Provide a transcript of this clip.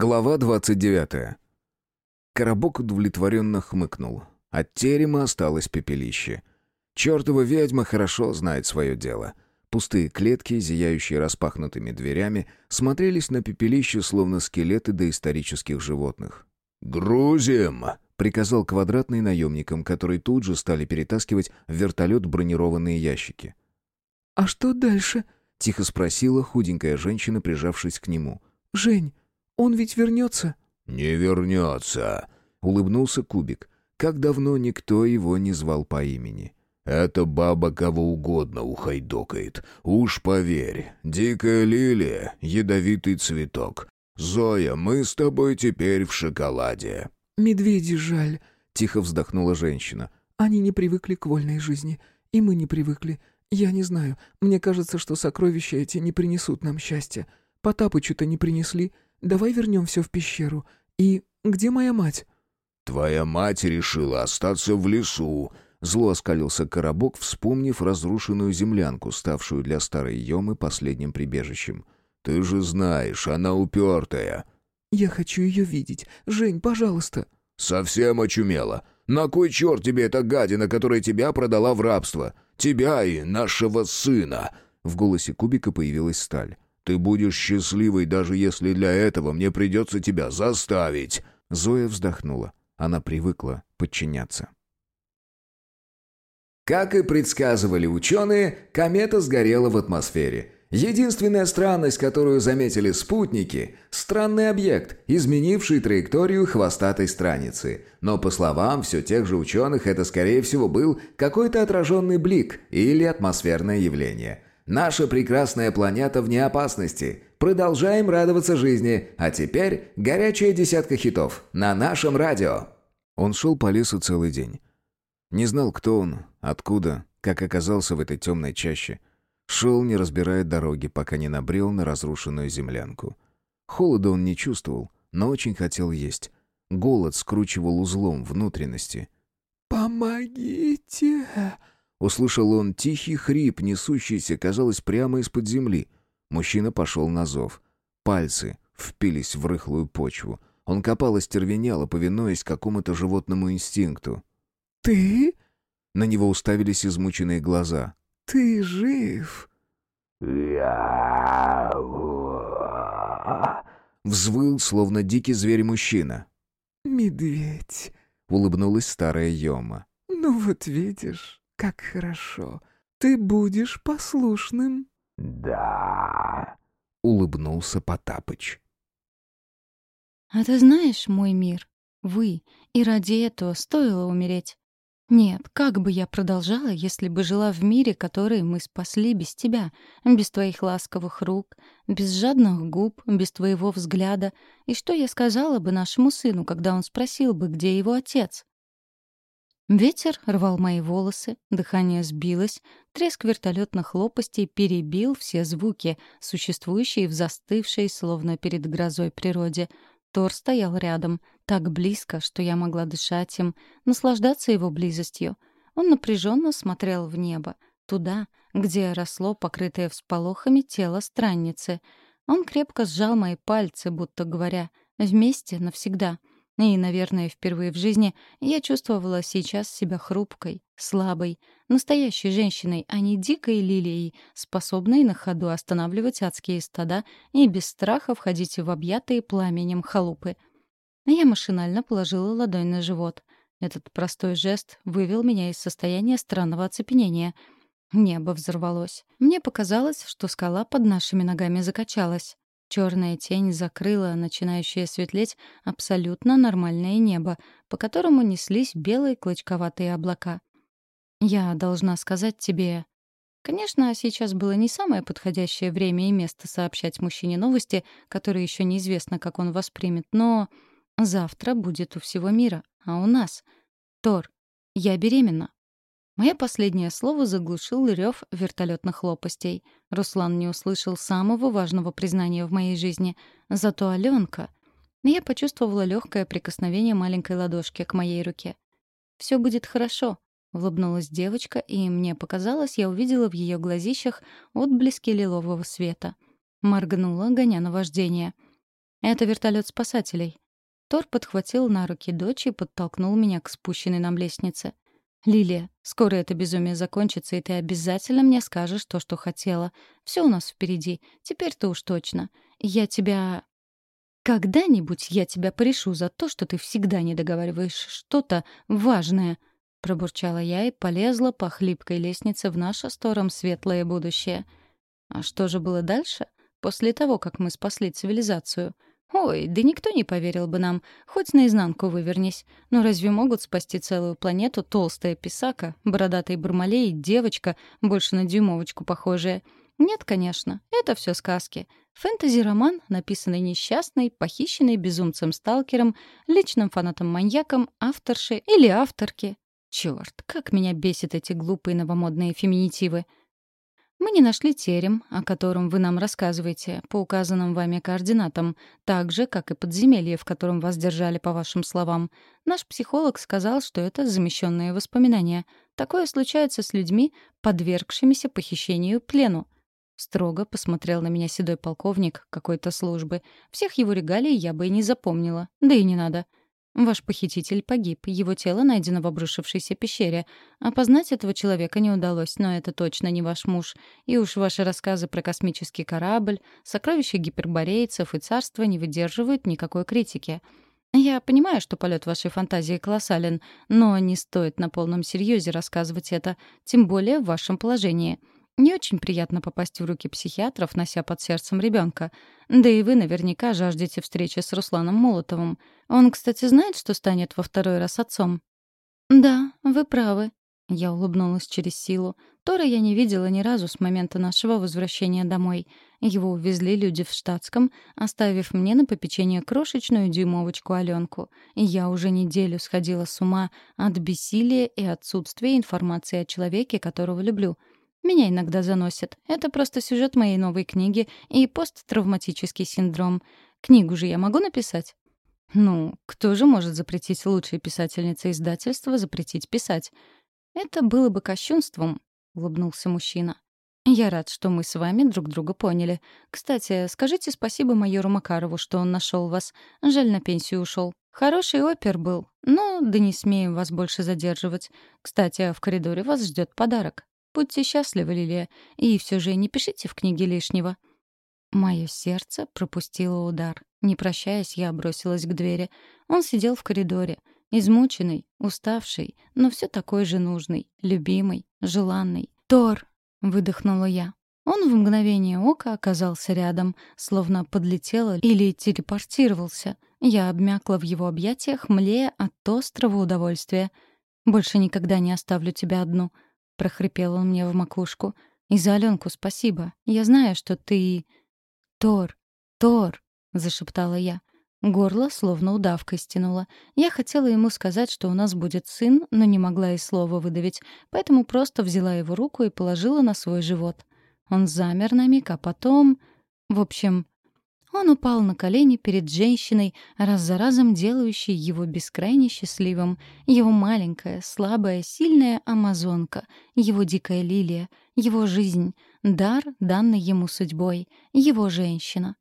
Глава 29. Коробок удовлетворенно хмыкнул. От терема осталось пепелище. Чертова ведьма хорошо знает свое дело. Пустые клетки, зияющие распахнутыми дверями, смотрелись на пепелище, словно скелеты доисторических животных. «Грузим!» — приказал квадратный наемникам, которые тут же стали перетаскивать в вертолет бронированные ящики. «А что дальше?» — тихо спросила худенькая женщина, прижавшись к нему. «Жень, он ведь вернется?» «Не вернется», — улыбнулся Кубик. Как давно никто его не звал по имени. «Эта баба кого угодно ухайдокает. Уж поверь, дикая лилия — ядовитый цветок. Зоя, мы с тобой теперь в шоколаде». «Медведи жаль», — тихо вздохнула женщина. «Они не привыкли к вольной жизни. И мы не привыкли. Я не знаю. Мне кажется, что сокровища эти не принесут нам счастья. Потапычу-то не принесли. Давай вернем все в пещеру. И где моя мать?» «Твоя мать решила остаться в лесу», — зло оскалился коробок, вспомнив разрушенную землянку, ставшую для старой Йомы последним прибежищем. «Ты же знаешь, она упертая». «Я хочу ее видеть. Жень, пожалуйста». «Совсем очумела. На кой черт тебе эта гадина, которая тебя продала в рабство? Тебя и нашего сына?» В голосе Кубика появилась сталь. Ты будешь счастливой, даже если для этого мне придется тебя заставить». Зоя вздохнула. Она привыкла подчиняться. Как и предсказывали ученые, комета сгорела в атмосфере. Единственная странность, которую заметили спутники – странный объект, изменивший траекторию хвостатой страницы. Но, по словам все тех же ученых, это, скорее всего, был какой-то отраженный блик или атмосферное явление – Наша прекрасная планета вне опасности. Продолжаем радоваться жизни. А теперь горячая десятка хитов на нашем радио. Он шел по лесу целый день. Не знал, кто он, откуда, как оказался в этой темной чаще. Шел, не разбирая дороги, пока не набрел на разрушенную землянку. Холода он не чувствовал, но очень хотел есть. Голод скручивал узлом внутренности. «Помогите!» Услышал он тихий хрип, несущийся, казалось, прямо из-под земли. Мужчина пошел на зов. Пальцы впились в рыхлую почву. Он копал и стервенело, повинуясь какому-то животному инстинкту. «Ты?» На него уставились измученные глаза. «Ты жив?» «Я...» Взвыл, словно дикий зверь-мужчина. «Медведь», — улыбнулась старая Йома. «Ну вот видишь, как хорошо. Ты будешь послушным. Да. Улыбнулся Потапыч. А ты знаешь, мой мир, вы, и ради этого стоило умереть. Нет, как бы я продолжала, если бы жила в мире, который мы спасли без тебя, без твоих ласковых рук, без жадных губ, без твоего взгляда, и что я сказала бы нашему сыну, когда он спросил бы, где его отец? Ветер рвал мои волосы, дыхание сбилось, треск вертолетных лопастей перебил все звуки, существующие в застывшей, словно перед грозой природе. Тор стоял рядом, так близко, что я могла дышать им, наслаждаться его близостью. Он напряженно смотрел в небо, туда, где росло покрытое всполохами тело странницы. Он крепко сжал мои пальцы, будто говоря «вместе навсегда». И, наверное, впервые в жизни я чувствовала сейчас себя хрупкой, слабой, настоящей женщиной, а не дикой лилией, способной на ходу останавливать адские стада и без страха входить в объятые пламенем халупы. Я машинально положила ладонь на живот. Этот простой жест вывел меня из состояния странного оцепенения. Небо взорвалось. Мне показалось, что скала под нашими ногами закачалась. Черная тень закрыла начинающее светлеть абсолютно нормальное небо, по которому неслись белые клочковатые облака. «Я должна сказать тебе...» Конечно, сейчас было не самое подходящее время и место сообщать мужчине новости, которые еще неизвестно, как он воспримет, но завтра будет у всего мира, а у нас... Тор, я беременна. Мое последнее слово заглушил рев вертолетных лопастей. Руслан не услышал самого важного признания в моей жизни. Зато Аленка... Я почувствовала легкое прикосновение маленькой ладошки к моей руке. Все будет хорошо», — улыбнулась девочка, и мне показалось, я увидела в ее глазищах отблески лилового света. Моргнула, гоня на вождение. Это вертолет спасателей. Тор подхватил на руки дочь и подтолкнул меня к спущенной нам лестнице. «Лилия, скоро это безумие закончится, и ты обязательно мне скажешь то, что хотела. Все у нас впереди. Теперь-то уж точно. Я тебя... Когда-нибудь я тебя порешу за то, что ты всегда не договариваешь что-то важное», — пробурчала я и полезла по хлипкой лестнице в наше стором светлое будущее. А что же было дальше? После того, как мы спасли цивилизацию — Ой, да никто не поверил бы нам, хоть наизнанку вывернись. Но разве могут спасти целую планету толстая писака, бородатый бармалей, девочка, больше на дюймовочку похожая? Нет, конечно, это все сказки. Фэнтези-роман, написанный несчастной, похищенной безумцем-сталкером, личным фанатом-маньяком, авторши или авторки. Чёрт, как меня бесит эти глупые новомодные феминитивы. Мы не нашли терем, о котором вы нам рассказываете, по указанным вами координатам, так же, как и подземелье, в котором вас держали, по вашим словам. Наш психолог сказал, что это замещенные воспоминания. Такое случается с людьми, подвергшимися похищению плену. Строго посмотрел на меня седой полковник какой-то службы. Всех его регалий я бы и не запомнила. Да и не надо. Ваш похититель погиб, его тело найдено в обрушившейся пещере. Опознать этого человека не удалось, но это точно не ваш муж. И уж ваши рассказы про космический корабль, сокровища гиперборейцев и царства не выдерживают никакой критики. Я понимаю, что полет вашей фантазии колоссален, но не стоит на полном серьезе рассказывать это, тем более в вашем положении — не очень приятно попасть в руки психиатров, нося под сердцем ребенка. Да и вы наверняка жаждете встречи с Русланом Молотовым. Он, кстати, знает, что станет во второй раз отцом? Да, вы правы. Я улыбнулась через силу. Тора я не видела ни разу с момента нашего возвращения домой. Его увезли люди в штатском, оставив мне на попечение крошечную дюймовочку Аленку. И я уже неделю сходила с ума от бессилия и отсутствия информации о человеке, которого люблю — меня иногда заносит. Это просто сюжет моей новой книги и посттравматический синдром. Книгу же я могу написать? Ну, кто же может запретить лучшей писательнице издательства запретить писать? Это было бы кощунством, — улыбнулся мужчина. «Я рад, что мы с вами друг друга поняли. Кстати, скажите спасибо майору Макарову, что он нашел вас. Жаль, на пенсию ушел. Хороший опер был, но да не смеем вас больше задерживать. Кстати, в коридоре вас ждет подарок. Будьте счастливы, Лилия, и все же не пишите в книге лишнего». Мое сердце пропустило удар. Не прощаясь, я бросилась к двери. Он сидел в коридоре, измученный, уставший, но все такой же нужный, любимый, желанный. «Тор!» — выдохнула я. Он в мгновение ока оказался рядом, словно подлетел или телепортировался. Я обмякла в его объятиях, млея от острого удовольствия. «Больше никогда не оставлю тебя одну», прохрипел он мне в макушку. «И за Аленку спасибо. Я знаю, что ты...» «Тор! Тор!» — зашептала я. Горло словно удавкой стянуло. Я хотела ему сказать, что у нас будет сын, но не могла и слова выдавить, поэтому просто взяла его руку и положила на свой живот. Он замер на миг, а потом... В общем, он упал на колени перед женщиной, раз за разом делающей его бескрайне счастливым. Его маленькая, слабая, сильная амазонка, его дикая лилия, его жизнь, дар, данный ему судьбой, его женщина,